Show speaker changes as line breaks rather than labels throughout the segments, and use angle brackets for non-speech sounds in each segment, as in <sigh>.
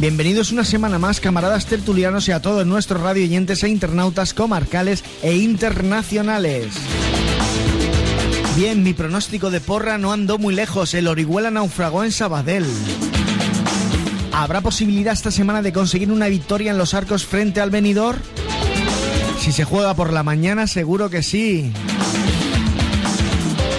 Bienvenidos una semana más, camaradas tertulianos y a todos nuestros radio oyentes e internautas comarcales e internacionales. Bien, mi pronóstico de porra no andó muy lejos. El Orihuela naufragó en Sabadell. ¿Habrá posibilidad esta semana de conseguir una victoria en los arcos frente al venidor? Si se juega por la mañana, seguro que sí.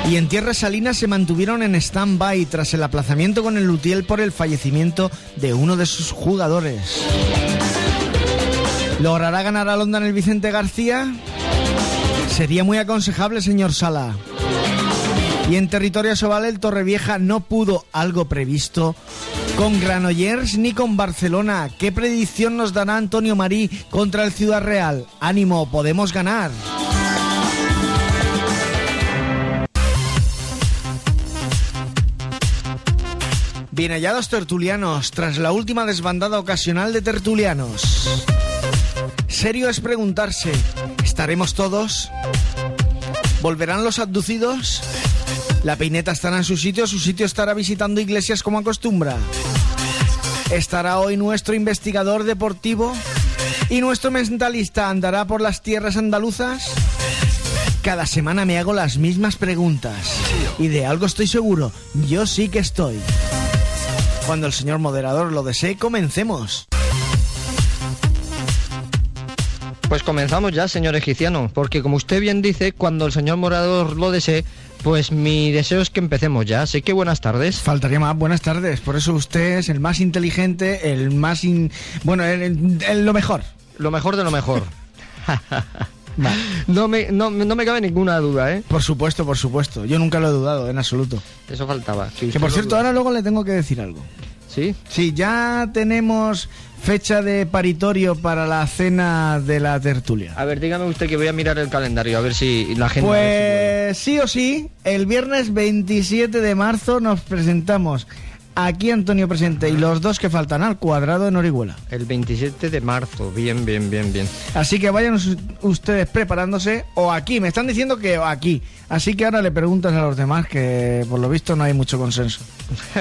Y en Tierra Salinas se mantuvieron en stand-by tras el aplazamiento con el Lutiel por el fallecimiento de uno de sus jugadores. ¿Logrará ganar a London el Vicente García? Sería muy aconsejable, señor Sala. Y en territorio Sobal el Torrevieja no pudo algo previsto con Granollers ni con Barcelona. ¿Qué predicción nos dará Antonio Marí contra el Ciudad Real? Ánimo, podemos ganar. Bien hallados tertulianos, tras la última desbandada ocasional de tertulianos. Serio es preguntarse, ¿estaremos todos? ¿Volverán los abducidos? La peineta estará en su sitio, su sitio estará visitando iglesias como acostumbra. ¿Estará hoy nuestro investigador deportivo? ¿Y nuestro mentalista andará por las tierras andaluzas? Cada semana me hago las mismas preguntas. Y de algo estoy seguro, yo sí que estoy. Cuando el señor moderador lo desee, comencemos.
Pues comenzamos ya, señor egipciano, porque como usted bien dice, cuando el señor moderador lo desee, pues mi deseo es que empecemos ya. Así que buenas tardes.
Faltaría más, buenas tardes. Por eso usted es el más inteligente, el más... in- Bueno, el- el- el- lo mejor.
Lo mejor de lo mejor. <laughs> no, me, no, no me cabe ninguna duda, ¿eh?
Por supuesto, por supuesto. Yo nunca lo he dudado, en absoluto.
Eso faltaba.
Que por cierto, ahora luego le tengo que decir algo.
¿Sí?
Sí, ya tenemos fecha de paritorio para la cena de la tertulia.
A ver, dígame usted que voy a mirar el calendario, a ver si la gente...
Pues sí o sí, el viernes 27 de marzo nos presentamos aquí Antonio presente y los dos que faltan al cuadrado en Orihuela.
El 27 de marzo, bien, bien, bien, bien.
Así que vayan us- ustedes preparándose o aquí, me están diciendo que aquí. Así que ahora le preguntas a los demás que por lo visto no hay mucho consenso.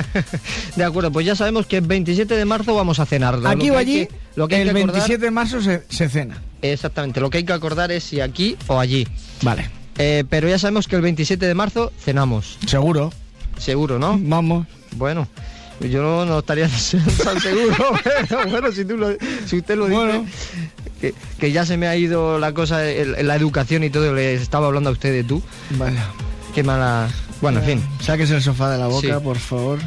<laughs>
de acuerdo, pues ya sabemos que el 27 de marzo vamos a cenar.
Aquí o allí,
que- lo que hay
el
que acordar-
27 de marzo se, se cena.
Exactamente, lo que hay que acordar es si aquí o allí.
Vale,
Eh, pero ya sabemos que el 27 de marzo cenamos,
seguro.
seguro, ¿no?
Vamos.
Bueno, yo no, no estaría <laughs> tan seguro, <laughs> pero bueno, si, tú lo- si usted lo dice,
Bueno.
que, que ya se me ha ido la cosa, el- la educación y todo, le estaba hablando a usted de tú,
Vaya.
qué mala... Bueno, en fin.
Sáquese el sofá de la boca,
Sí.
por favor.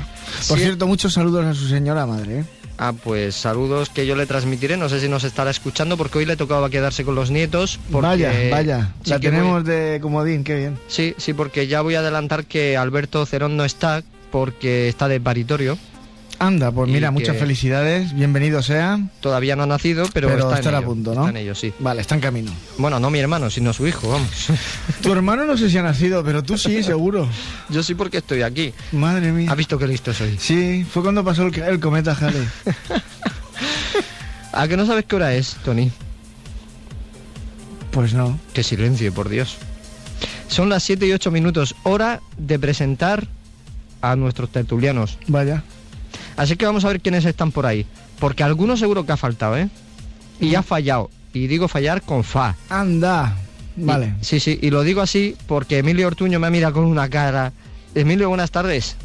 Por
Sí.
cierto, muchos saludos a su señora madre. ¿eh?
Ah, pues saludos que yo le transmitiré, no sé si nos estará escuchando porque hoy le tocaba quedarse con los nietos. Porque
Vaya, vaya.
sí
la
que voy-
tenemos de comodín, qué bien.
Sí, sí, porque ya voy a adelantar que Alberto Cerón no está porque está de paritorio.
Anda, pues mira, muchas felicidades, bienvenido sea.
Todavía no ha nacido, pero,
Pero,
está en
a punto, ¿no?
Está en ello, sí.
Vale, está en camino.
Bueno, no mi hermano, sino su hijo, vamos.
Tu hermano no sé si ha nacido, pero tú sí, seguro. <laughs>
Yo sí porque estoy aquí.
Madre mía.
¿Ha visto qué listo soy?
Sí, fue cuando pasó el, el cometa Halley. <laughs>
¿A que no sabes qué hora es, Tony?
Pues no.
Qué silencio, por Dios. Son las 7 y 8 minutos, hora de presentar a nuestros tertulianos.
Vaya.
Así que vamos a ver quiénes están por ahí. Porque alguno seguro que ha faltado, ¿eh? Y ha fallado. Y digo fallar con fa.
Anda. Vale.
Y- sí, sí, y lo digo así porque Emilio Ortuño me mira con una cara. Emilio, buenas tardes.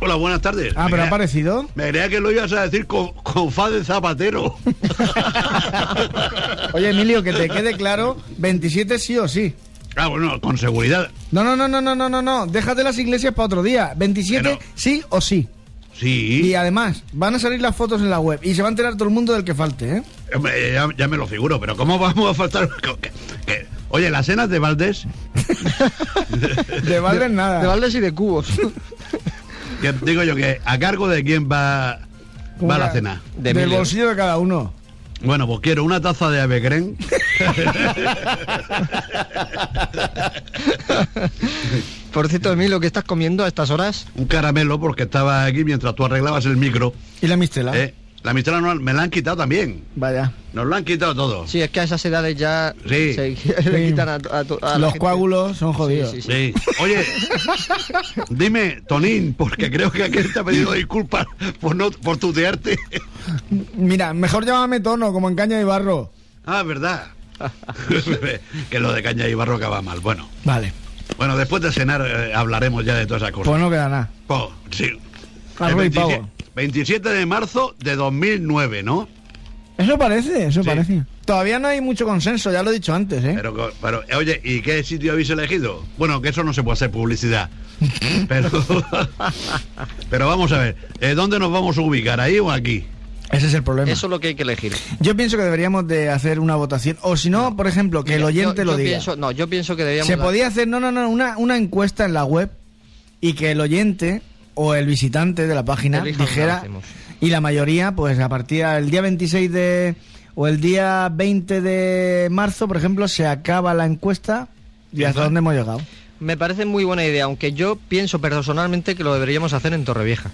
Hola, buenas tardes.
Ah,
Me
pero ha aparecido.
Me creía que lo ibas a decir con, con fa de zapatero. <laughs>
Oye, Emilio, que te quede claro, <laughs> 27 sí o sí.
Ah, bueno, con seguridad.
No, no, no, no, no, no, no, no. Déjate las iglesias para otro día. 27
Pero-
sí o sí.
Sí.
Y además, van a salir las fotos en la web y se va a enterar todo el mundo del que falte, ¿eh?
Hombre, Ya, ya me lo figuro, pero ¿cómo vamos a faltar? <laughs> Que- que- oye, las cenas de Valdés, <laughs>
De Valdes nada.
De baldes y de cubos.
que digo yo que a cargo de quién va,
¿Cómo
va la cena.
De
Del
Emilio.
bolsillo de cada uno.
Bueno, pues quiero una taza de Avegren,
Por cierto, Emilio, ¿qué estás comiendo a estas horas?
un caramelo, porque estaba aquí mientras tú arreglabas el micro.
¿Y la mistela?
¿eh? La Mistral no- me la han quitado también.
Vaya.
Nos lo han quitado todo.
Sí, es que a esas edades ya
Sí.
se <laughs> le quitan a, a to- a la
Los
gente.
coágulos son jodidos.
Sí, sí, sí.
Sí. Oye, <laughs> dime, Tonín, porque creo que aquel te ha pedido disculpas por no por tutearte.
Mira, mejor llámame tono, como en caña y barro.
Ah, verdad. <laughs> que lo de caña y barro acaba mal. Bueno,
Vale.
bueno, después de cenar eh, hablaremos ya de todas esas cosas.
Pues no queda nada.
Po, sí.
Arroz y
27,
pavo.
27 de marzo de 2009, ¿no?
Eso parece, eso
Sí.
parece. Todavía no hay mucho consenso, ya lo he dicho antes, ¿eh?
Pero, pero, oye, ¿y qué sitio habéis elegido? Bueno, que eso no se puede hacer publicidad. <laughs> Pero, <laughs> pero vamos a ver, eh, ¿dónde nos vamos a ubicar? ¿Ahí o aquí?
Ese es el problema.
Eso es lo que hay que elegir.
Yo pienso que deberíamos de hacer una votación, o si no, por ejemplo, que el
Yo-
oyente
yo
lo diga.
Pienso, no, yo pienso que deberíamos...
Se
dar-
podía hacer, no, no, no, una, una encuesta en la web y que el oyente o el visitante de la página dijera, y la mayoría, pues a partir del día 26 de, o el día 20 de marzo, por ejemplo, se acaba la encuesta y hasta dónde hemos llegado.
Me parece muy buena idea, aunque yo pienso personalmente que lo deberíamos hacer en Torrevieja.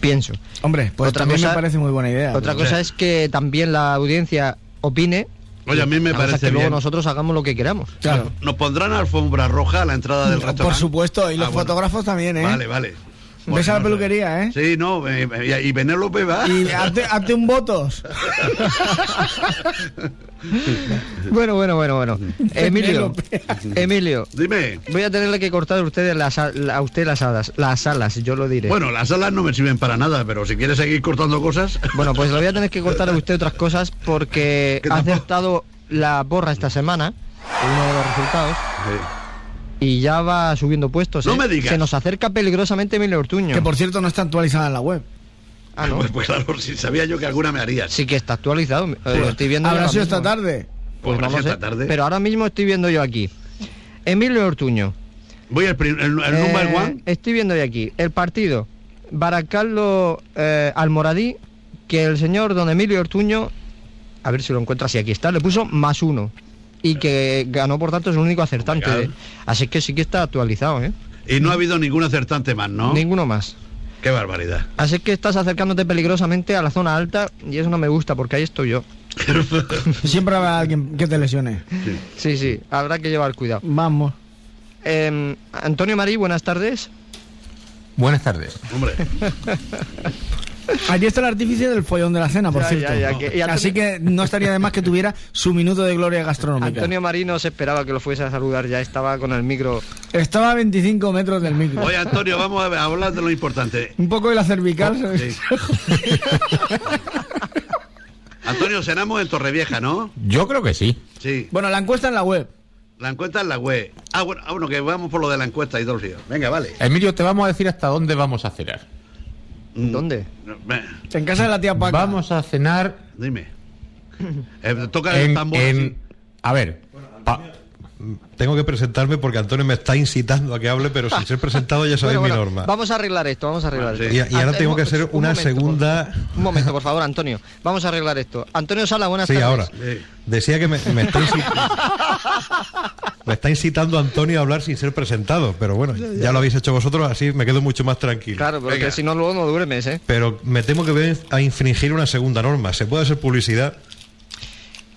Pienso.
Hombre, pues
Otra
también
cosa-
me parece muy buena idea.
Otra cosa
sea-
es que también la audiencia opine.
Oye, a mí me parece
que luego
bien.
nosotros hagamos lo que queramos.
Claro.
Nos pondrán alfombra roja a la entrada del restaurante.
Por supuesto, y los
Ah, bueno.
fotógrafos también, ¿eh?
Vale, vale.
Ves a la peluquería, ¿eh?
Sí, no, eh, eh, y Penélope va.
Y hazte, hazte un votos. <laughs>
Bueno, bueno, bueno, bueno. Emilio. Emilio,
Dime.
voy a tenerle que cortar a usted las, a a usted las alas, las alas, yo lo diré.
Bueno, las alas no me sirven para nada, pero si quieres seguir cortando cosas.
Bueno, pues le voy a tener que cortar a usted otras cosas porque
Que
ha acertado la borra esta semana, uno de los resultados, y ya va subiendo puestos.
No
¿eh?
me digas.
Se nos acerca peligrosamente Emilio Ortuño.
Que por cierto no está actualizada en la web.
Ah, no.
Pues, pues claro, si sabía yo que alguna me harías.
Sí que está actualizado. eh, lo estoy viendo
Habrá
ahora
sido esta tarde.
Pues
Pues
no lo sé.
esta tarde.
Pero ahora mismo estoy viendo yo aquí. Emilio Ortuño.
Voy al el, el number
Eh,
one.
Estoy viendo yo aquí. El partido. Baracaldo eh, Almoradí. Que el señor don Emilio Ortuño. A ver si lo encuentra así. Aquí está. Le puso más uno. Y que ganó, por tanto, es el único acertante. Así que sí que está actualizado, ¿eh?
Y no ha habido ningún acertante más, ¿no?
Ninguno más.
Qué barbaridad.
Así que estás acercándote peligrosamente a la zona alta y eso no me gusta porque ahí estoy yo. <laughs>
Siempre habrá alguien que te lesione.
Sí, sí, habrá que llevar cuidado.
Vamos.
Eh, Antonio Marí, buenas tardes.
Buenas tardes.
Hombre, <laughs>
Aquí está el artífice del follón de la cena, por
Ya,
cierto.
ya, ya, que- y Antonio-
Así que no estaría de más que tuviera su minuto de gloria gastronómica.
Antonio Marí no se esperaba que lo fuese a saludar, ya estaba con el micro.
Estaba a 25 metros del micro.
oye Antonio, vamos a ver, a hablar de lo importante.
Un poco de la cervical.
Oh,
¿sabes?
Sí. <laughs> Antonio, cenamos en Torrevieja, ¿no?
Yo creo que sí.
Sí.
Bueno, la encuesta en la web.
La encuesta en la web. Ah, bueno, ah, bueno, que vamos por lo de la encuesta y todo el lío. Venga, vale.
Emilio, te vamos a decir hasta dónde vamos a cenar.
Mm,
¿Dónde?
En casa de la tía Paca.
Vamos a cenar
Dime. <laughs> Eh, toca el
en...
tambor.
en-
así.
a ver, pa-
Tengo que presentarme porque Antonio me está incitando a que hable, pero sin ser presentado ya <laughs> sabéis
Bueno, bueno,
mi norma.
Vamos a arreglar esto, vamos a arreglar
sí.
esto.
Y- y ahora tengo que hacer
un
una
momento,
segunda-.
Un momento, por favor, Antonio. Vamos a arreglar esto. Antonio Sala, buenas
Sí,
tardes.
ahora.
Sí.
Decía que me, me está incitando, <laughs> me está incitando Antonio a hablar sin ser presentado, pero bueno, ya lo habéis hecho vosotros, así me quedo mucho más tranquilo.
Claro, porque si no, luego no duermes, ¿eh?
Pero me temo que voy a infringir una segunda norma. ¿Se puede hacer publicidad?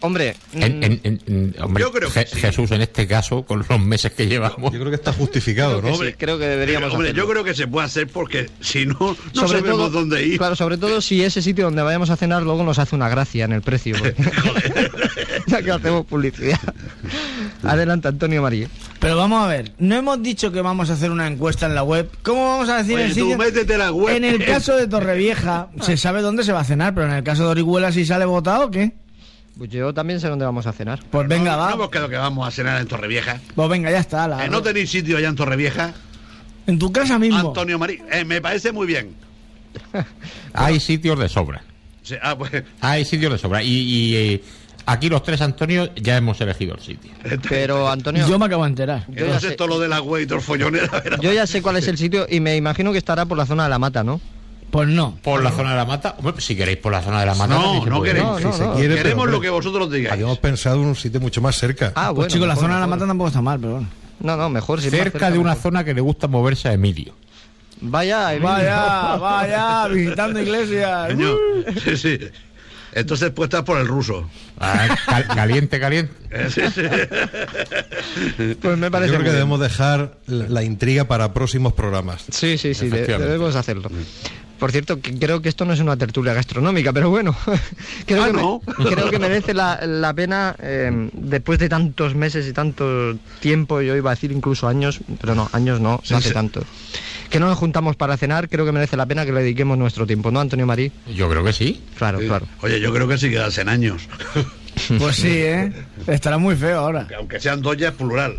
Hombre,
En-
mm,
en- en- en- hombre,
Yo creo que
Je-
sí.
Jesús, en este caso, con los meses que llevamos.
Yo creo que está justificado,
creo
¿no?
que sí, creo que deberíamos
Hombre,
hacerlo.
yo creo que se puede hacer porque si no, no
sobre
sabemos
todo,
dónde ir.
Claro, sobre todo si ese sitio donde vayamos a cenar luego nos hace una gracia en el precio. porque- <laughs> <laughs> ya que hacemos publicidad. Adelante, Antonio María.
Pero vamos a ver, no hemos dicho que vamos a hacer una encuesta en la web. ¿Cómo vamos a decir
Oye,
el
tú
sitio?
métete la web.
En el caso de Torrevieja, <laughs> se sabe dónde se va a cenar, pero en el caso de Orihuela, si sale votado, ¿o ¿qué?
Pues yo también sé dónde vamos a cenar.
Pues venga,
no,
va.
No hemos quedado que vamos a cenar en Torrevieja.
Pues venga, ya está. la-
Eh, ¿No tenéis sitio allá en Torrevieja?
En tu casa mismo.
Antonio Marí. Eh, me parece muy bien. <laughs>
Hay sitios de sobra.
Sí, ah, pues,
Hay sitios de sobra. Y, y, eh, aquí los tres Antonio ya hemos elegido el sitio.
Pero, Antonio,
Yo me acabo de enterar.
yo ya,
entonces
sé,
todo lo de la web y
yo ya sé cuál es el sitio y me imagino que estará por la zona de la mata, ¿no?
Pues no.
Por la zona de la mata. Hombre, pues si queréis por la zona de la mata.
No, no queréis.
No,
si
no,
se
no.
quiere, pero,
Queremos lo que vosotros digáis.
Habíamos pensado en un sitio mucho más cerca.
Ah,
Pues
bueno.
chicos, la
mejor,
zona de la mata tampoco está mal, pero bueno.
No, no, mejor. si más
Cerca de una
mejor.
zona que le gusta moverse a Emilio.
Vaya,
Vaya, vaya, visitando iglesias.
Sí, sí. Entonces puestas por el ruso.
Ah, cal- caliente, caliente.
Eh, sí, sí.
Pues me parece
Yo creo que
bien.
debemos dejar la intriga para próximos programas.
Sí, sí, sí, debemos hacerlo. Por cierto, que creo que esto no es una tertulia gastronómica, pero bueno, <laughs> creo,
Ah,
que, <laughs> creo que merece la, la pena, eh, después de tantos meses y tanto tiempo, yo iba a decir incluso años, pero no, años no,
Sí,
no hace
sí.
tanto. Que no nos juntamos para cenar, creo que merece la pena que le dediquemos nuestro tiempo, ¿no, Antonio Marí?
Yo creo que sí.
Claro, claro.
Oye, yo creo que sí que hacen años. <laughs>
Pues sí, ¿eh? Estará muy feo ahora.
Que Aunque sean dos ya es plural.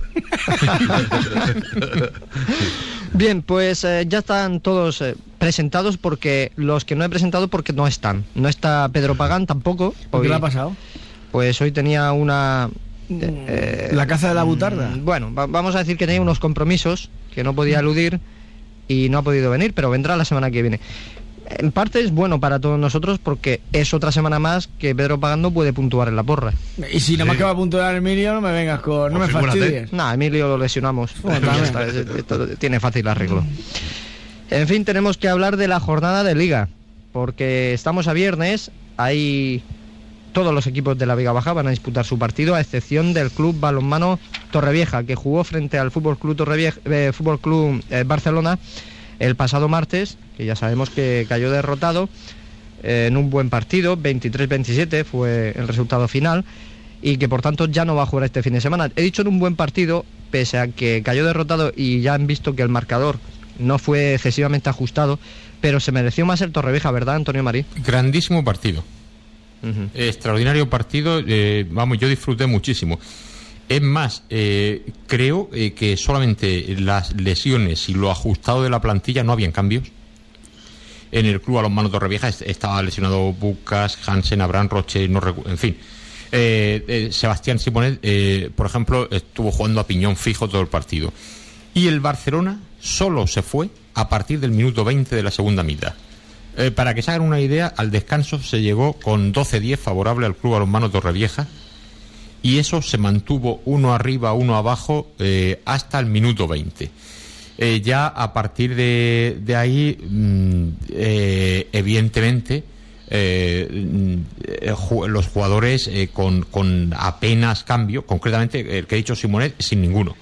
Bien, pues eh, ya están todos eh, presentados porque los que no he presentado porque no están. No está Pedro Pagán tampoco.
¿Por qué
Hoy-
le ha pasado?
Pues hoy tenía una... eh,
La caza de la butarda.
Mm, Bueno, va- vamos a decir que tenía unos compromisos que no podía eludir y no ha podido venir, pero vendrá la semana que viene. En parte es bueno para todos nosotros porque es otra semana más que Pedro Pagando puede puntuar en la porra.
Y si nada más
Sí.
que va a puntuar Emilio, no me vengas con. No
Pues
me fastidies.
Nada, Emilio lo lesionamos.
Bueno, <laughs>
está, tiene fácil arreglo. En fin, tenemos que hablar de la jornada de liga, porque estamos a viernes, hay todos los equipos de la Liga Baja van a disputar su partido, a excepción del club balonmano Torrevieja, que jugó frente al Fútbol Club Torrevieja, eh, Fútbol Club eh, Barcelona el pasado martes, que ya sabemos que cayó derrotado eh, en un buen partido, 23-27 fue el resultado final y que por tanto ya no va a jugar este fin de semana. He dicho en un buen partido, pese a que cayó derrotado y ya han visto que el marcador no fue excesivamente ajustado, pero se mereció más el Torrevieja, ¿verdad, Antonio Marí?
Grandísimo partido. Extraordinario partido. eh, vamos, yo disfruté muchísimo. Es más, eh, creo eh, que solamente las lesiones y lo ajustado de la plantilla no habían cambios. En el club a los manos Torrevieja est- estaba lesionado Bucas, Hansen, Abraham Roche, no en fin. Sebastián Simonet, eh, por ejemplo, estuvo jugando a piñón fijo todo el partido. Y el Barcelona solo se fue a partir del minuto 20 de la segunda mitad. Eh, para que se hagan una idea, al descanso se llegó con 12-10 favorable al club manos Torrevieja y eso se mantuvo uno arriba, uno abajo eh, hasta el minuto 20. Eh, ya a partir de, ahí, mm, evidentemente, mm, los jugadores con, con apenas cambio, concretamente el que ha dicho Simonet, sin ninguno.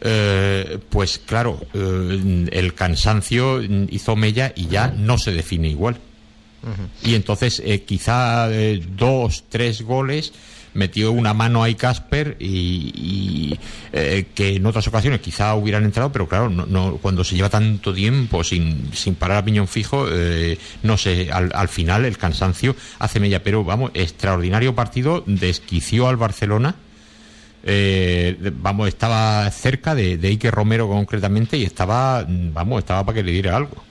Eh, pues claro, eh, el cansancio hizo mella y ya no se define igual. Y entonces eh, quizá eh, dos, tres goles metió una mano ahí Casper y, y, que en otras ocasiones quizá hubieran entrado, pero claro, no, no- cuando se lleva tanto tiempo sin, sin parar a piñón fijo, no sé, al, al final el cansancio hace mella, pero vamos, extraordinario partido, desquició al Barcelona. Eh, vamos, estaba cerca de, de Ike Romero concretamente y estaba, mm, vamos, estaba para que le diera algo.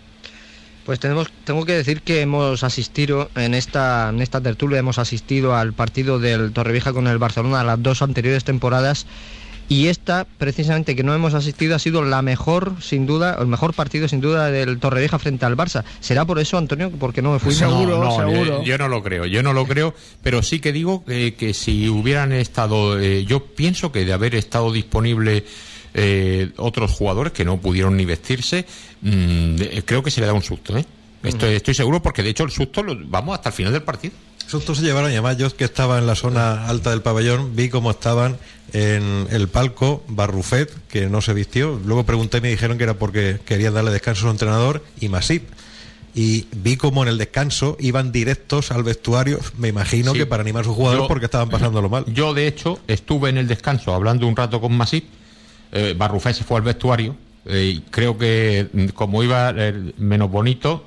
Pues tenemos, tengo que decir que hemos asistido en esta, en esta tertulia, hemos asistido al partido del Torrevieja con el Barcelona las dos anteriores temporadas y esta, precisamente que no hemos asistido, ha sido la mejor, sin duda, el mejor partido sin duda del Torrevieja frente al Barça. ¿Será por eso, Antonio, porque no me fui?
Seguro,
no, no,
seguro.
Yo, yo no lo creo, yo no lo creo, pero sí que digo que, que si hubieran estado, eh, yo pienso que de haber estado disponible eh, otros jugadores que no pudieron ni vestirse, mm, creo que se le da un susto, ¿eh? Estoy, estoy seguro porque de hecho el susto lo, vamos hasta el final del partido.
Sustos se llevaron y además yo que estaba en la zona alta del pabellón vi cómo estaban en el palco Barrufet, que no se vistió. Luego pregunté y me dijeron que era porque querían darle descanso a su entrenador y Masip. Y vi como en el descanso iban directos al vestuario, me imagino
Sí.
que para animar a sus jugadores
Yo-
porque estaban pasándolo mal.
Yo, de hecho, estuve en el descanso hablando un rato con Masip. Eh, Barrufé se fue al vestuario. eh, y creo que, mm, como iba eh, menos bonito,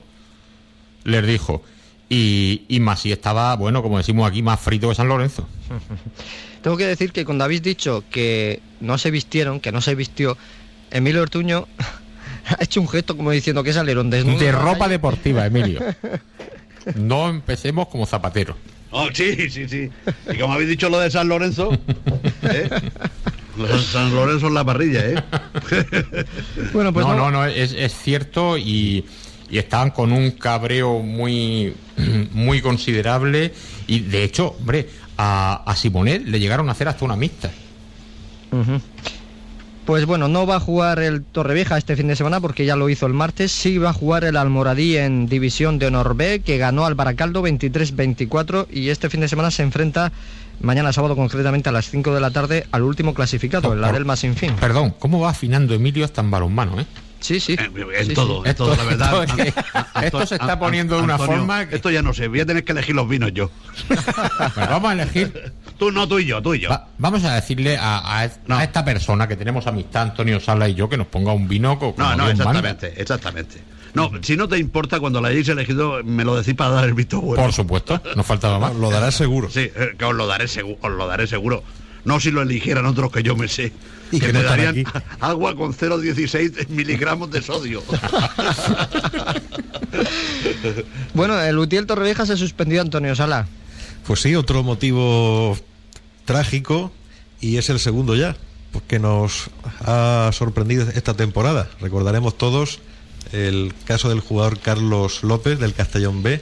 les dijo. Y, y Masip estaba, bueno, como decimos aquí, más frito que San Lorenzo. <laughs>
Tengo que decir que cuando habéis dicho que no se vistieron, que no se vistió, Emilio Ortuño <laughs> ha hecho un gesto como diciendo que salieron desnudos.
De ropa deportiva, Emilio. No empecemos como zapateros.
Oh, sí, sí, sí. Y como habéis dicho lo de San Lorenzo, <laughs> ¿eh? San Lorenzo en la parrilla, ¿eh?
Bueno, pues
no,
no,
no, no, es, es cierto y, y estaban con un cabreo muy, <clears throat> muy considerable y de hecho, hombre, a, a Simonet le llegaron a hacer hasta una mixta.
Pues bueno, no va a jugar el Torrevieja este fin de semana porque ya lo hizo el martes. Sí va a jugar el Almoradí en División de Honor B, que ganó al Baracaldo 23-24 y este fin de semana se enfrenta mañana sábado concretamente a las 5 de la tarde al último clasificado, el Adelma Sin Fin.
Perdón, ¿cómo va afinando Emilio hasta en balonmano, eh?
Sí, sí.
En, en
Sí,
todo,
sí.
en todo, la verdad.
Esto, es que-
An-
esto se está poniendo de una
Antonio,
forma que-
Esto ya no sé, voy a tener que elegir los vinos yo.
Pues vamos a elegir.
Tú no, tú y yo, tú y yo.
Va- vamos a decirle a, a-
No.
a esta persona que tenemos amistad, Antonio Sala y yo, que nos ponga un vino co- como
No, no, exactamente, exactamente. No, si no te importa, cuando la hayáis elegido, me lo decís para dar el visto bueno.
Por supuesto, no faltaba más.
Lo darás seguro.
Sí, eh, que os lo daré seguro, os lo daré seguro. No si lo eligieran otros que yo me sé.
Y que
que darían
aquí. <laughs>
agua con 0,16 miligramos de sodio. <laughs>
Bueno, el Utiel Torrevieja se suspendió Antonio Sala.
Pues sí, otro motivo trágico y es el segundo ya, porque nos ha sorprendido esta temporada. Recordaremos todos el caso del jugador Carlos López del Castellón B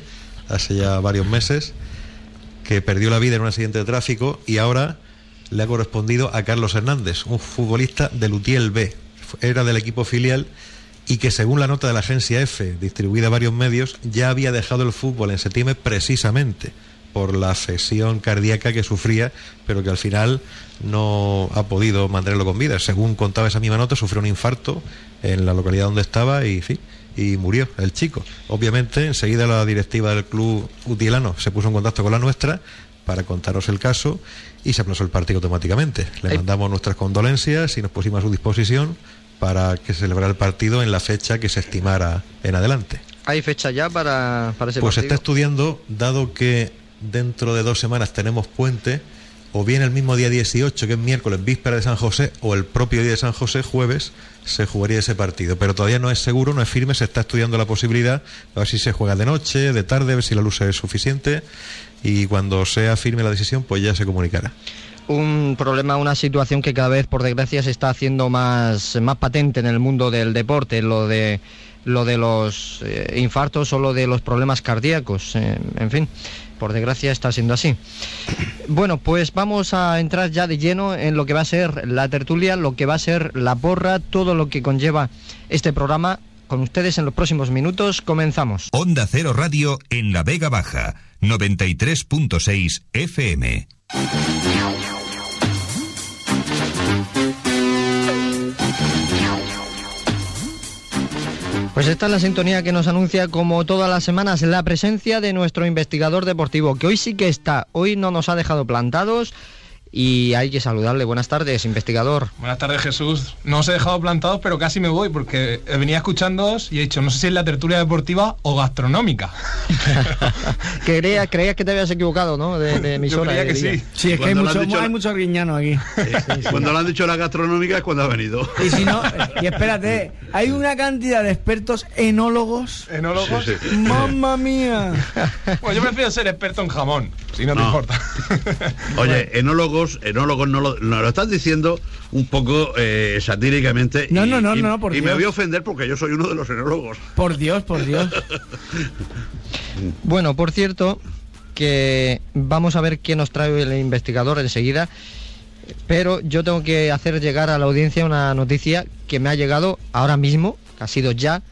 hace ya varios meses, que perdió la vida en un accidente de tráfico y ahora le ha correspondido a Carlos Hernández, un futbolista del Utiel B. Era del equipo filial y que según la nota de la agencia F, distribuida a varios medios, ya había dejado el fútbol en septiembre precisamente por la afección cardíaca que sufría, pero que al final no ha podido mantenerlo con vida. Según contaba esa misma nota, sufrió un infarto en la localidad donde estaba y, fin, y murió el chico. Obviamente, enseguida la directiva del club utilano se puso en contacto con la nuestra para contaros el caso y se aplazó el partido automáticamente. Le mandamos nuestras condolencias y nos pusimos a su disposición para que se celebrara el partido en la fecha que se estimara en adelante.
¿Hay fecha ya para, para ese
Pues se está
partido?
estudiando, dado que dentro de dos semanas tenemos puente, o bien el mismo día 18, que es miércoles, víspera de San José, o el propio día de San José, jueves, se jugaría ese partido. Pero todavía no es seguro, no es firme, se está estudiando la posibilidad, a ver si se juega de noche, de tarde, a ver si la luz es suficiente, y cuando sea firme la decisión, pues ya se comunicará.
un problema, una situación que cada vez, por desgracia, se está haciendo más, más patente en el mundo del deporte, lo de lo de los eh, infartos o lo de los problemas cardíacos, eh, en fin, por desgracia está siendo así. Bueno, pues vamos a entrar ya de lleno en lo que va a ser la tertulia, lo que va a ser la porra, todo lo que conlleva este programa. Con ustedes en los próximos minutos comenzamos.
Onda Cero Radio en La Vega Baja, 93.6 FM.
Pues esta es la sintonía que nos anuncia como todas las semanas la presencia de nuestro investigador deportivo, que hoy sí que está, hoy no nos ha dejado plantados y hay que saludarle. Buenas tardes, investigador.
Buenas tardes, Jesús. No os he dejado plantados, pero casi me voy porque venía escuchándoos y he dicho, no sé si es la tertulia deportiva o gastronómica. <laughs>
Creía, creías que te habías equivocado, ¿no? De, de
Yo
emisora.
creía
de
que sí.
Sí, es que hay
lo
mucho,
dicho
hay mucho guiñano aquí.
Cuando le han dicho la gastronómica es cuando ha venido.
Y si no, y espérate, hay una cantidad de expertos enólogos.
¿Enólogos?
Sí, sí.
¡Mamma mía!
Pues yo prefiero ser experto en jamón, si no, te
No.
importa.
Oye, enólogos, enólogos no lo, nos lo estás diciendo un poco eh, satíricamente.
No,
y-
no, no,
y-
no, por
Y me voy a ofender porque yo soy uno de los enólogos.
Por Dios, por Dios. <laughs>
Bueno, por cierto, que vamos a ver qué nos trae el investigador enseguida. Pero yo tengo que hacer llegar a la audiencia una noticia que me ha llegado ahora mismo, que ha sido ya,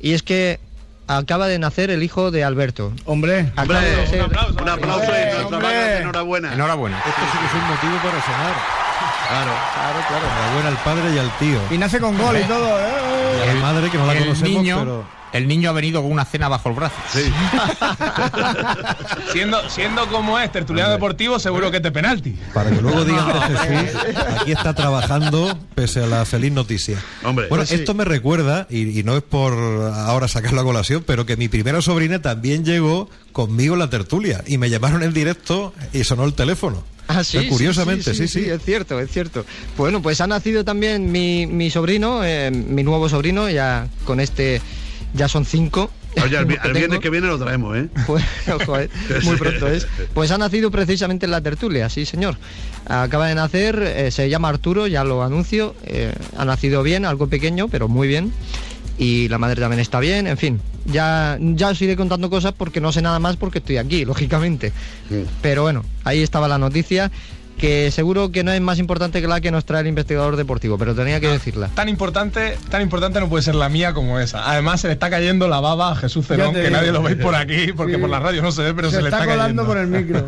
y es que acaba de nacer el hijo de Alberto.
Hombre,
de
Hombre,
ser-
un aplauso.
Un aplauso y nuestra
hombre.
enhorabuena.
Enhorabuena.
Esto sí que es un motivo para sonar.
Claro.
Claro, claro.
Enhorabuena al padre y al tío.
y nace con gol y todo. ¿eh?
Madre que no la
el
conocemos,
niño,
pero
el niño ha venido con una cena bajo el brazo.
Sí. <laughs>
siendo, siendo como es tertuliano deportivo, seguro que es de penalti.
para que luego digan que Jesús <laughs> aquí está trabajando pese a la feliz noticia.
Hombre.
bueno,
Sí.
esto me recuerda, y, y no es por ahora sacarlo a colación, pero que mi primera sobrina también llegó conmigo en la tertulia y me llamaron en directo y sonó el teléfono.
Ah, sí,
Eh,
sí,
Curiosamente, sí, sí.
Es cierto, es cierto. Bueno, pues ha nacido también mi, mi sobrino, eh, mi nuevo sobrino, ya con este, ya son cinco.
Oye, al, <laughs> al viernes que viene lo traemos, ¿eh? <laughs>
Pues, joder, muy pronto es. Pues ha nacido precisamente en la tertulia, sí, señor. Acaba de nacer, eh, se llama Arturo, ya lo anuncio. eh, ha nacido bien, algo pequeño, pero muy bien. Y la madre también está bien, en fin. Ya, ya os iré contando cosas porque no sé nada más porque estoy aquí, <laughs> lógicamente. Pero bueno, ahí estaba la noticia. que seguro que no es más importante que la que nos trae el investigador deportivo, pero tenía que decirla.
Tan importante, tan importante no puede ser la mía como esa. Además se le está cayendo la baba a Jesús Cerón, que
digo.
nadie lo veis por aquí, porque
Sí.
por la radio no se ve, pero se,
Se
le
está
está,
colando
cayendo.
por el micro.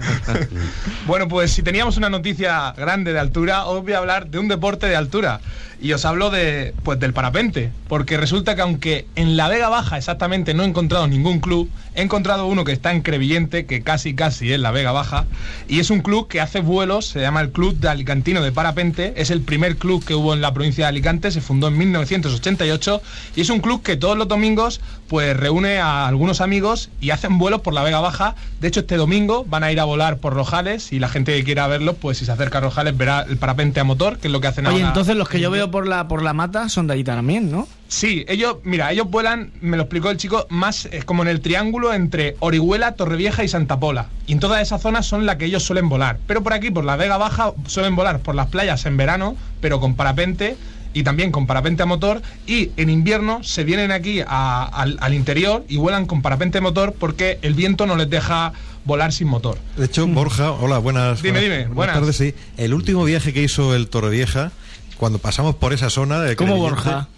<laughs>
Bueno, pues si teníamos una noticia grande de altura, os voy a hablar de un deporte de altura. Y os hablo de, pues, del parapente. Porque resulta que aunque en la Vega Baja exactamente no he encontrado ningún club, he encontrado uno que está en Crevillente, que casi casi es la Vega Baja. Y es un club que hace vuelos, se llama el Club de Alicantino de Parapente. Es el primer club que hubo en la provincia de Alicante, se fundó en 1988. Y es un club que todos los domingos pues reúne a algunos amigos y hacen vuelos por la Vega Baja. De hecho, este domingo van a ir a volar por Rojales y la gente que quiera verlos, pues si se acerca a Rojales verá el parapente a motor, que es lo que hacen
Oye,
ahora.
entonces los que yo veo por la por la mata son de allí también, ¿no?
Sí, ellos, mira, ellos vuelan, me lo explicó el chico, más eh, como en el triángulo entre Orihuela, Torrevieja y Santa Pola. Y en todas esas zonas son las que ellos suelen volar. Pero por aquí, por la Vega Baja, suelen volar por las playas en verano, pero con parapente y también con parapente a motor. Y en invierno se vienen aquí a- al, al interior y vuelan con parapente a motor porque el viento no les deja volar sin motor.
De hecho, Borja, hola, buenas,
Dime,
buenas,
dime,
buenas
buenas.
tardes. Sí, el último viaje que hizo el Torrevieja, cuando pasamos por esa zona de
Como Borja.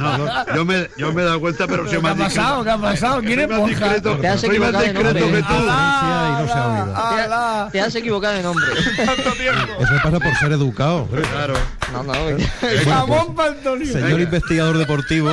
No, yo, me, yo me he dado cuenta, pero soy
¿Qué ha
más
pasado? ¿Qué ha pasado? ¿Quién es
más
Borja?
discreto,
Te has
más
equivocado de
discreto
nombre.
que tú.
Ah, y no se ha oído.
Te, has equivocado de nombre. <laughs>
Eso pasa por ser educado.
Claro.
No, no,
¡Jamón para Antonio!
Señor investigador deportivo,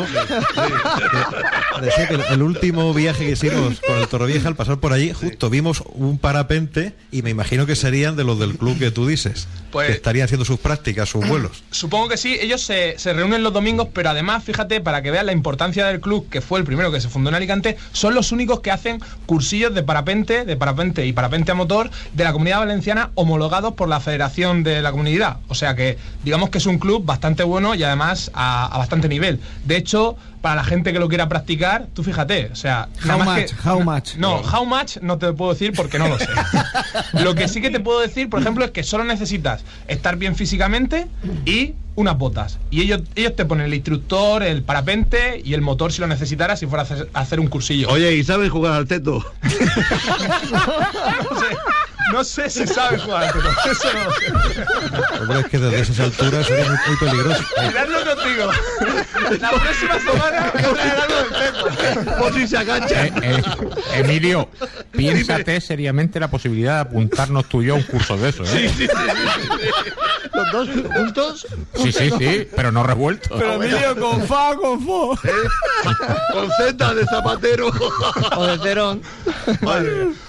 decía que el, el último viaje que hicimos con el Torrevieja, al pasar por allí, justo vimos un parapente y me imagino que serían de los del club que tú dices,
Pues-
que estarían haciendo sus prácticas, sus <clears throat> vuelos.
Supongo que sí, ellos se, reúnen los domingos, pero además, fíjate, para que vean la importancia del club, que fue el primero que se fundó en Alicante, son los únicos que hacen cursillos de parapente, de parapente y parapente a motor de la comunidad valenciana homologados por la Federación de la Comunidad. O sea que, digamos que es un club bastante bueno y además a bastante nivel. De hecho, para la gente que lo quiera practicar, tú fíjate, o sea,
How much?
que-
How much?
No, how much no te puedo decir porque no lo sé. <laughs> lo que sí que te puedo decir, por ejemplo, es que solo necesitas estar bien físicamente y unas botas. Y ellos, ellos te ponen el instructor, el parapente y el motor si lo necesitaras si fuera a hacer, a hacer un cursillo.
Oye, ¿y sabes jugar al teto? <laughs> <laughs>
No sé, no sé si sabes jugar teto, Eso no lo sé.
Hombre, es que desde esas alturas sería muy, muy peligroso.
Miradlo contigo. La próxima semana voy a traer algo del.
Por si se agacha.
Eh, eh, Emilio, piénsate seriamente la posibilidad de apuntarnos tú y yo a un curso de eso. ¿eh?
Los dos juntos.
Sí, sí, sí, pero no revuelto.
Pero Emilio, con fa, con fo.
Con Z de zapatero.
O de Cerón.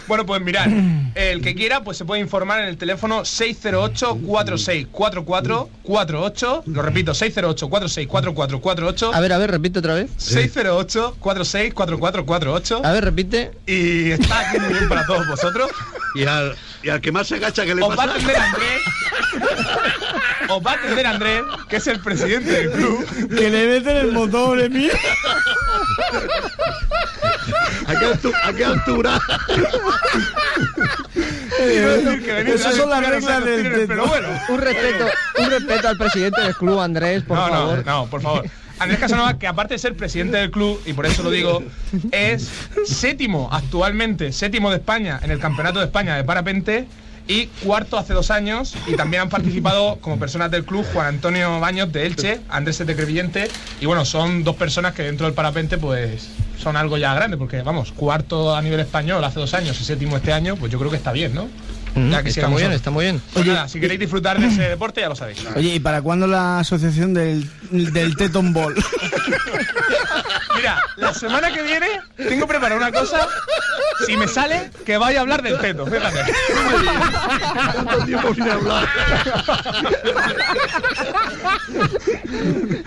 Bueno, pues mirad, el que quiera pues se puede informar en el teléfono 608-4644-48. Lo repito, 608-4644-48.
A ver, a ver, repite otra vez.
608-4644-48.
A ver, repite.
Y está aquí muy bien para todos vosotros.
Y al, y al que más se agacha, ¿qué le
Os va a
pasa?
atender Andrés. Os va a atender Andrés, que es el presidente del club.
Que le meten el motor, Emilio.
¿A qué, altu- a qué altura? <laughs>
Esas son las reglas del
pelo bueno.
Un respeto, un respeto al presidente del club, Andrés, por
no,
favor.
no, no, por favor. Andrés Casanova, que aparte de ser presidente del club, y por eso lo digo, es séptimo actualmente, séptimo de España en el Campeonato de España de Parapente y cuarto hace dos años. Y también han participado como personas del club Juan Antonio Baños de Elche, Andrés de Crevillente. Y bueno, son dos personas que dentro del parapente pues son algo ya grande, porque vamos, cuarto a nivel español hace dos años y séptimo este año, pues yo creo que está bien, ¿no?
Mm,
Ya que
está muy bien, está muy bien.
Pues nada, si queréis disfrutar de ese deporte, ya lo sabéis.
Oye, ¿y para cuándo la asociación del, del Teton Ball? <laughs> <laughs>
Mira, la semana que viene tengo preparada una cosa. Si me sale, que vaya a hablar del teto. Fíjate.
Tanto tiempo sin hablar.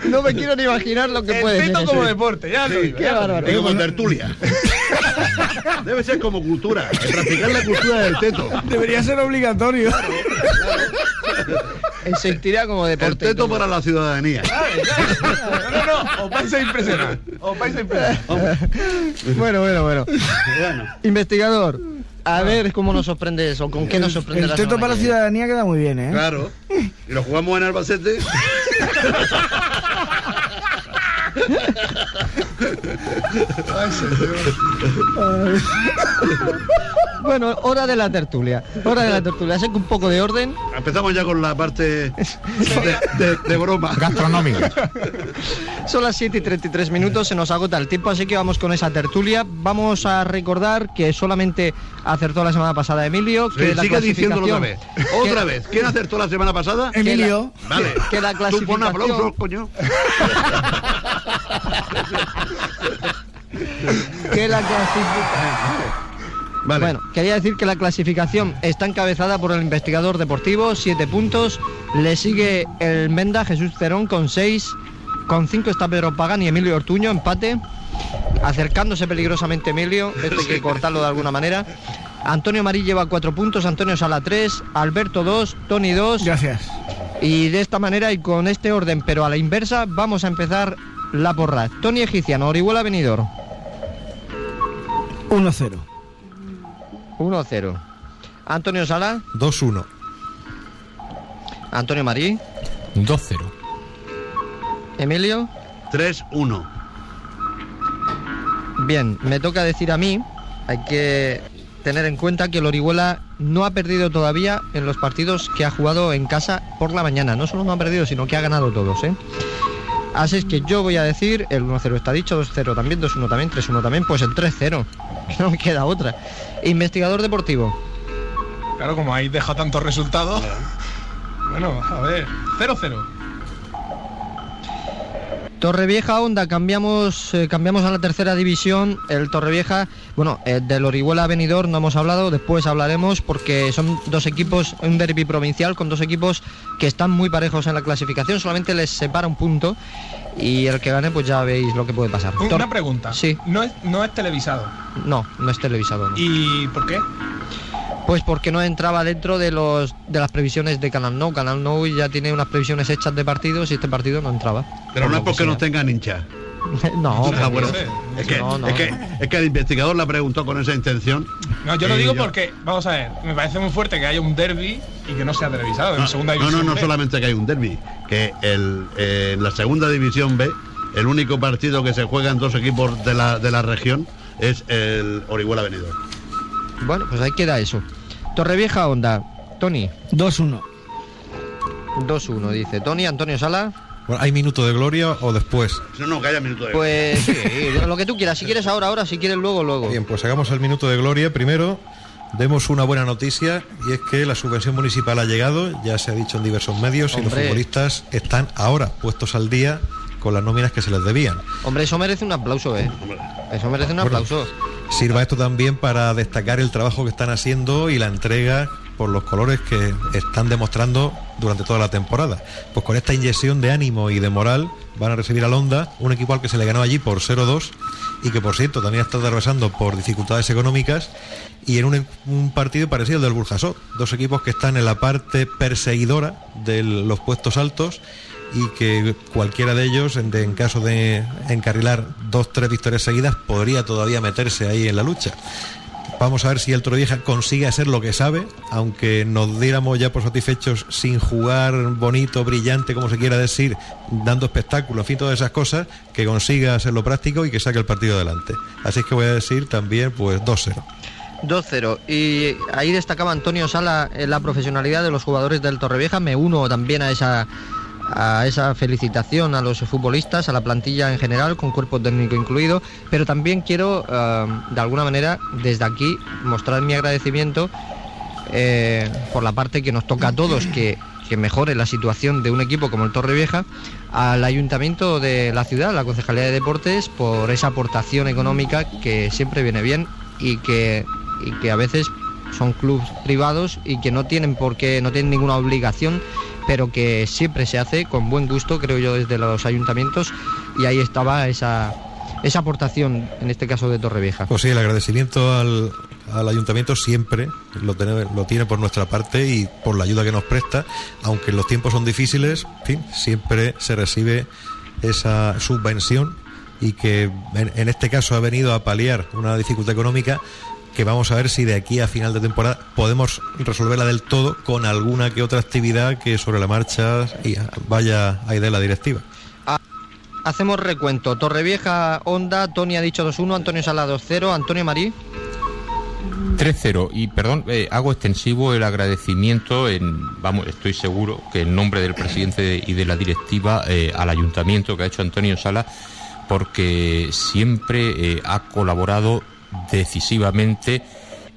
No me quiero ni imaginar lo que puede
El
ser.
teto como deporte, ya lo digo.
Qué
ya
bárbaro.
Es como tertulia. Debe ser como cultura. Practicar la cultura del teto.
Debería ser obligatorio.
Se sentiría como
El
deporte.
teto para la ciudadanía.
No, no, no. Os vais a impresionar. Os vais a impresionar.
Bueno, bueno, bueno.
Bueno.
Investigador, a ver cómo nos sorprende eso, con qué nos sorprende
El
la
Teto para la ciudadanía queda muy bien, ¿eh?
Claro. Y lo jugamos en Albacete. <laughs>
Bueno, hora de la tertulia. Hora de la tertulia. Sé que un poco de orden.
Empezamos ya con la parte de, de- de broma.
Gastronómica.
Son las 7 y 33 minutos, se nos agota el tiempo, así que vamos con esa tertulia. Vamos a recordar que solamente acertó la semana pasada Emilio. Que
Sí,
la
sigue diciéndolo otra vez. Otra
que-
vez. ¿Quién acertó la semana pasada?
Emilio.
Vale.
que la
Tú pon
clasificación-
aplausos, coño. <laughs> <laughs>
que la clasificación...
Vale.
Bueno, quería decir que la clasificación está encabezada por el investigador deportivo, 7 puntos. Le sigue el Menda Jesús Cerón con 6. Con 5 está Pedro Pagan y Emilio Ortuño, empate. Acercándose peligrosamente Emilio, esto hay que cortarlo de alguna manera. Antonio Marí lleva 4 puntos, Antonio Sala 3, Alberto 2, Tony 2.
Gracias.
Y de esta manera y con este orden, pero a la inversa, vamos a empezar la porra. Tony Egiciano, Orihuela Venidor,
1-0.
1-0. Antonio Sala,
2-1.
Antonio Marí,
2-0.
Emilio.
3-1.
Bien, me toca decir a mí, hay que tener en cuenta que el Orihuela no ha perdido todavía en los partidos que ha jugado en casa por la mañana. No solo no ha perdido, sino que ha ganado todos, ¿eh? Así es que yo voy a decir, el 1-0 está dicho, 2-0 también, 2-1 también, 3-1 también, pues el 3-0. <laughs> No me queda otra. Investigador deportivo.
Claro, como ahí deja tantos resultados. <laughs> Bueno, a ver. 0-0.
Torrevieja Onda, cambiamos, eh, cambiamos a la tercera división. El Torrevieja, bueno, eh, del Orihuela Venidor no hemos hablado, después hablaremos porque son dos equipos, un derby provincial con dos equipos que están muy parejos en la clasificación, solamente les separa un punto y el que gane pues ya veis lo que puede pasar. Tor-
Una pregunta.
Sí.
No es, no es televisado.
No, no es televisado. no.
¿Y por qué?
Pues porque no entraba dentro de los de las previsiones de Canal No. Canal No ya tiene unas previsiones hechas de partidos y este partido no entraba.
Pero no es porque no tengan hinchas. <laughs>
No,
Ah, bueno.
no.
Es que,
No, no.
Es, que, es que el investigador la preguntó con esa intención.
No, yo lo digo
yo-
porque, vamos a ver, me parece muy fuerte que haya un derby y que no sea televisado en
No,
segunda
no,
división.
no, no
B.
solamente que hay un derby, que el, eh, en la segunda división B, el único partido que se juega en dos equipos de la, de la región es el Orihuela Venidor.
Bueno, pues ahí queda eso. Torrevieja Onda, Tony,
2-1.
2-1, dice Tony, Antonio Sala.
Bueno, ¿Hay minuto de gloria o después?
No, no, que haya minuto de
Pues sí, <laughs> lo que tú quieras, si quieres ahora, ahora, si quieres luego, luego.
Bien, pues hagamos el minuto de gloria. Primero, demos una buena noticia y es que la subvención municipal ha llegado, ya se ha dicho en diversos medios, y los futbolistas están ahora puestos al día con las nóminas que se les debían.
Hombre, eso merece un aplauso, ¿eh?
Hombre,
Eso merece un
Bueno. Sirva esto también para destacar el trabajo que están haciendo y la entrega por los colores que están demostrando durante toda la temporada. Pues con esta inyección de ánimo y de moral van a recibir al Honda, un equipo al que se le ganó allí por 0-2 y que por cierto también está atravesando por dificultades económicas y en un, un partido parecido al del Burjasot, dos equipos que están en la parte perseguidora de los puestos altos y que cualquiera de ellos, en, en caso de encarrilar dos, tres victorias seguidas, podría todavía meterse ahí en la lucha. Vamos a ver si el Torrevieja consigue hacer lo que sabe, aunque nos diéramos ya por satisfechos sin jugar bonito, brillante, como se quiera decir, dando espectáculo, en fin, todas esas cosas, que consiga hacerlo práctico y que saque el partido adelante. Así es que voy a decir también, pues 2-0.
2-0. Y ahí destacaba Antonio Sala eh, la profesionalidad de los jugadores del Torrevieja. Me uno también a esa a esa felicitación a los futbolistas, a la plantilla en general, con cuerpo técnico incluido, pero también quiero, eh, de alguna manera, desde aquí, mostrar mi agradecimiento eh, por la parte que nos toca a todos, que, que mejore la situación de un equipo como el Torrevieja, al ayuntamiento de la ciudad, la Concejalía de Deportes, por esa aportación económica que siempre viene bien y que, y que a veces son clubes privados y que no tienen por qué, no tienen ninguna obligación, pero que siempre se hace con buen gusto, creo yo, desde los ayuntamientos, y ahí estaba esa, esa aportación, en este caso de Torrevieja.
Pues sí, el agradecimiento al, al ayuntamiento siempre lo tiene, lo tiene por nuestra parte y por la ayuda que nos presta, aunque los tiempos son difíciles, siempre se recibe esa subvención y que en este caso ha venido a paliar una dificultad económica que vamos a ver si de aquí a final de temporada podemos resolverla del todo con alguna que otra actividad que sobre la marcha y vaya a idea la directiva.
Hacemos recuento. Torrevieja, Onda, Tony ha dicho 2-1, Antonio Sala 2-0, Antonio Marí,
3-0 y perdón, eh, hago extensivo el agradecimiento en, vamos, estoy seguro que en nombre del presidente y de la directiva eh, al ayuntamiento que ha hecho Antonio Sala porque siempre eh, ha colaborado decisivamente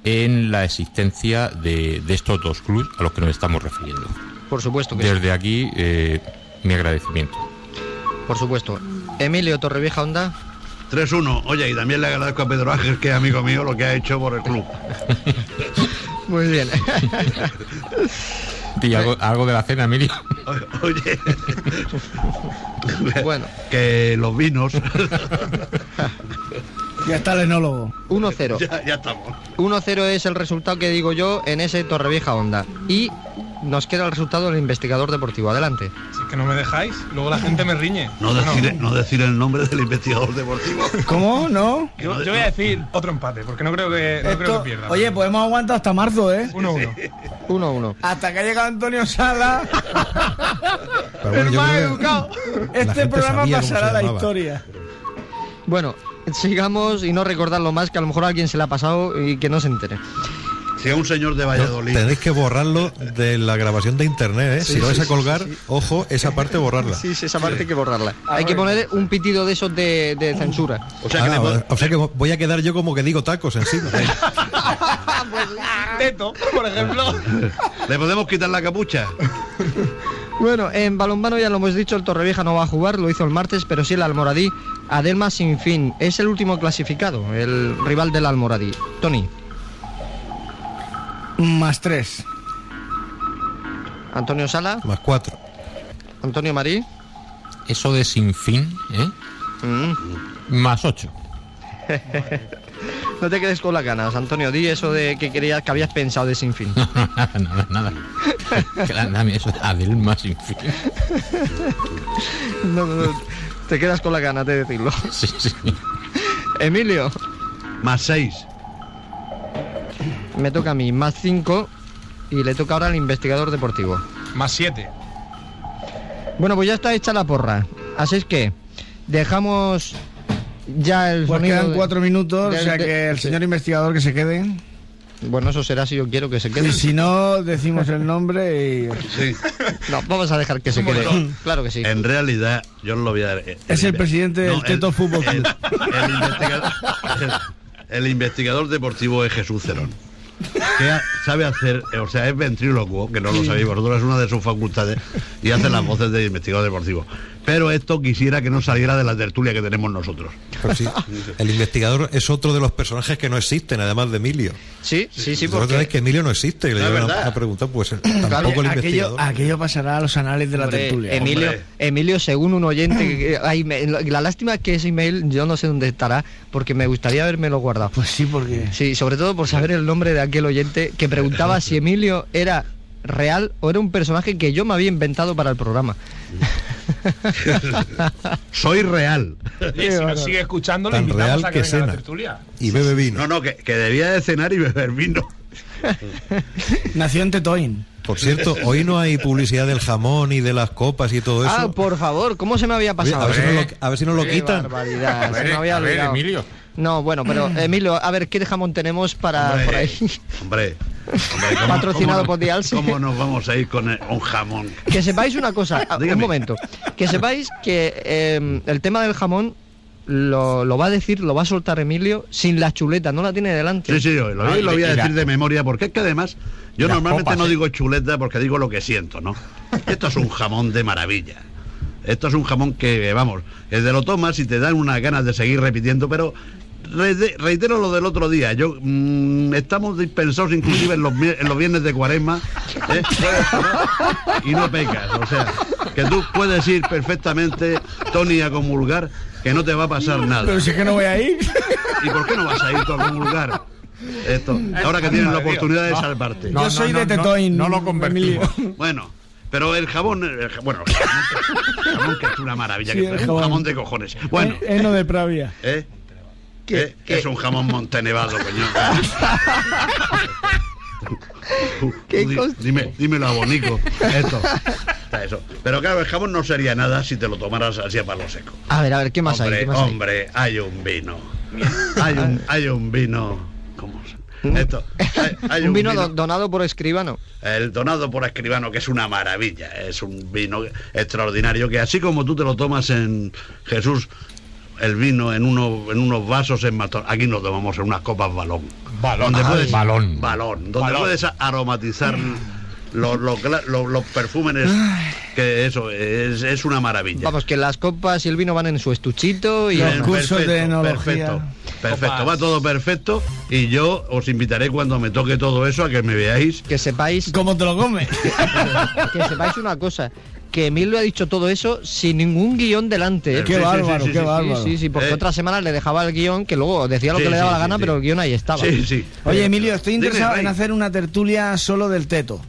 en la existencia de, de estos dos clubes a los que nos estamos refiriendo.
Por supuesto que sí.
Desde aquí eh, mi agradecimiento.
Por supuesto. Emilio Torrevieja Onda.
3-1. Oye, y también le agradezco a Pedro Ángel, que es amigo mío, lo que ha hecho por el club. <laughs>
Muy bien.
¿Y algo, algo de la cena, Emilio? <laughs>
Oye,
bueno,
que los vinos. <laughs>
Ya está el enólogo.
1-0. <laughs>
ya, ya estamos.
1-0 es el resultado que digo yo en ese Torrevieja Onda. Y nos queda el resultado del investigador deportivo. Adelante.
Si es que no me dejáis, luego la gente me riñe.
No decir, no decir el nombre del investigador deportivo. <laughs>
¿Cómo? ¿No?
Yo, yo voy a decir otro empate, porque no creo que, no creo
Esto-
que pierda.
oye, pues hemos aguantado hasta marzo, ¿eh?
1-1.
1-1.
Hasta que ha llegado Antonio Sala. <laughs>
Pero bueno,
el más educado. Este programa pasará a la
llamaba.
historia.
Bueno, <laughs> sigamos y no recordarlo más, que a lo mejor a alguien se le ha pasado y que no se entere.
Si es un señor de
No,
Valladolid.
tenéis que borrarlo de la grabación de internet, ¿eh?
Sí,
si lo vais a colgar, ojo, esa parte borrarla.
Sí, sí, esa parte hay que borrarla. Hay que poner un pitido de esos de, de censura.
O sea que le
Ah, o sea que voy a quedar yo como que digo tacos encima. <laughs>
Teto, por ejemplo. <laughs>
le podemos quitar la capucha.
Bueno, en balonmano ya lo hemos dicho, el Torrevieja no va a jugar, lo hizo el martes, pero sí el Almoradí. Adelma sin fin, es el último clasificado, el rival del Almoradí. Tony,
Más tres.
Antonio Sala,
Más cuatro.
Antonio Marí.
Eso de sin fin, ¿eh?
Mm,
Más 8. <laughs>
No te quedes con las ganas, Antonio, di eso de que querías, que habías pensado de sin fin. <laughs>
nada, nada, <laughs> nada. Claro, dame eso, Adelma sin fin.
No, no, no, te quedas con las ganas de decirlo. <laughs>
Sí, sí.
Emilio,
Más seis.
me toca a mí, más cinco, y le toca ahora al investigador deportivo.
Más 7.
Bueno, pues ya está hecha la porra. Así es que dejamos ya el
Pues
sonido
quedan
de-
cuatro minutos, o sea
de-
que el
sí.
señor investigador que se quede.
Bueno, eso será si yo quiero que se quede.
Y si no, decimos el nombre y...
Sí.
No, vamos a dejar que se quede. Claro que sí.
En realidad, yo lo voy a dar. eh,
Es el presidente del Teto Fútbol
el,
Club.
el investigador, el- <laughs> el investigador deportivo es Jesús Cerón. Que sabe hacer, eh, o sea, es ventrílocuo, que no lo sabéis vosotros, es una de sus facultades, y hace las voces de investigador deportivo. Pero esto quisiera que no saliera de la tertulia que tenemos nosotros.
Sí, <laughs> el investigador es otro de los personajes que no existen, además de Emilio.
Sí, sí, sí, porque
sabéis que Emilio no existe, y le
No, es
llevan a, preguntar, pues tampoco el
aquello,
investigador.
aquello pasará a los anales de la
hombre,
tertulia.
Emilio,
Hombre.
Emilio, según un oyente, que- ay, me- la lástima es que ese email yo no sé dónde estará, porque me gustaría habérmelo guardado.
Pues sí, porque...
Sí, sobre todo por saber el nombre de aquel oyente que preguntaba <laughs> si Emilio era real o era un personaje que yo me había inventado para el programa. <laughs>
Soy real.
Oye, si nos sigue escuchando, le
Tan
invitamos
real
a que,
que
venga a la
cena.
tertulia.
Y bebe vino.
No, no, que, que debía de cenar y beber vino. <laughs>
Nació en Tetoin.
Por cierto, hoy no hay publicidad del jamón y de las copas y todo eso.
Ah, por favor, ¿cómo se me había pasado?
a, ver si nos lo, a ver si nos lo
Qué
quitan.
barbaridad,
A
se
ver,
me había
a ver,
olvidado.
Emilio.
No, bueno, pero Emilio, a ver, ¿qué jamón tenemos para
Hombre,
por ahí?
Hombre, hombre, ¿cómo-
Patrocinado por
no-
Dialse.
¿Cómo nos vamos a ir con el- un jamón?
Que sepáis una cosa, un momento. Que sepáis que eh, el tema del jamón lo, lo va a decir, lo va a soltar Emilio sin la chuleta, no la tiene delante.
Sí, sí, lo, lo
Ah,
voy a decir de memoria, porque es que además yo normalmente
copas,
no
¿eh?
digo chuleta porque digo lo que siento, ¿no? Esto es un jamón de maravilla. Esto es un jamón que, vamos, es de lo tomas y te dan unas ganas de seguir repitiendo, pero reitero lo del otro día. Yo mm, estamos dispensados inclusive en los, mi- en los viernes de cuaresma ¿eh? Y no pecas. O sea, que tú puedes ir perfectamente, Tony, a comulgar, que no te va a pasar nada.
Pero si es que no voy a ir.
¿Y por qué no vas a ir tú a comulgar? Esto, ahora que tienes la oportunidad de salvarte.
Yo soy de Tetoin.
No, lo convertimos.
Bueno, pero el jabón, el bueno, el jamón, que- el jamón que es una maravilla,
Sí,
que
el
es un
jabón.
jamón de cojones. Bueno,
Eh, Eno de Pravia.
¿eh?
¿Qué-
¿Eh?
qué?
Es un jamón montenevado, coño. <laughs> Dime, dímelo a Bonico. Esto. Eso. Pero claro, el jamón no sería nada si te lo tomaras así a palo seco.
A ver, a ver, ¿qué más hay?
hombre,
¿Qué más hay?
hombre, hay un vino. Hay un, hay un vino. ¿Cómo se- Esto, hay- hay
un vino,
vino-
do- donado por escribano.
el donado por escribano, que es una maravilla, es un vino extraordinario, que así como tú te lo tomas en Jesús, el vino en, uno, en unos vasos en matón, aquí nos tomamos en unas copas balón.
Balón.
Donde
Ah,
puedes,
balón.
Balón, donde
Balón.
puedes aromatizar los, los, los- los perfumes, que eso, es, es una maravilla.
Vamos, que las copas y el vino van en su estuchito y...
Los cursos de enología.
Perfecto, perfecto,
Copas.
va todo perfecto y yo os invitaré cuando me toque todo eso a que me veáis.
Que sepáis,
¿Cómo te lo comes? <laughs>
que sepáis una cosa, que Emilio ha dicho todo eso sin ningún guion delante. ¿eh?
Qué sí,
bárbaro,
sí,
qué
sí,
bárbaro.
Sí, sí, porque
Eh.
otras semanas le dejaba el guion que luego decía lo
Sí,
que le daba la gana,
sí.
pero el guion ahí estaba.
Sí, sí.
Oye, Emilio, estoy interesado en hacer una tertulia solo del teto.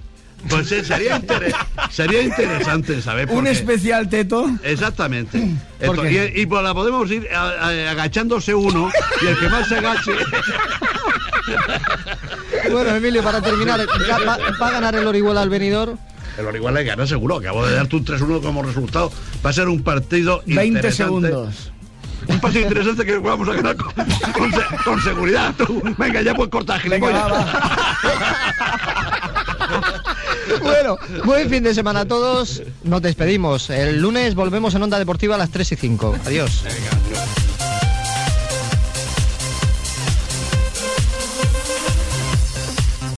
Pues eh, sería, inter- <laughs> sería interesante saber por
Un
qué.
especial teto.
Exactamente.
¿Por
Esto,
qué?
y, y pues la podemos ir agachándose uno y el que más se agache. <laughs>
Bueno, Emilio, para terminar, va a ganar el Orihuela al venidor.
El Orihuela le gana seguro. Acabo de darte un 3-1 como resultado. Va a ser un partido
20
interesante.
segundos.
Un partido interesante que vamos a ganar con, con se- con seguridad. Tú, venga, ya puedes cortar,
Venga,
gilipollas.
va, va.
Bueno, buen fin de semana a todos. Nos despedimos. El lunes volvemos en Onda Deportiva a las 3 y 5. Adiós.
Venga.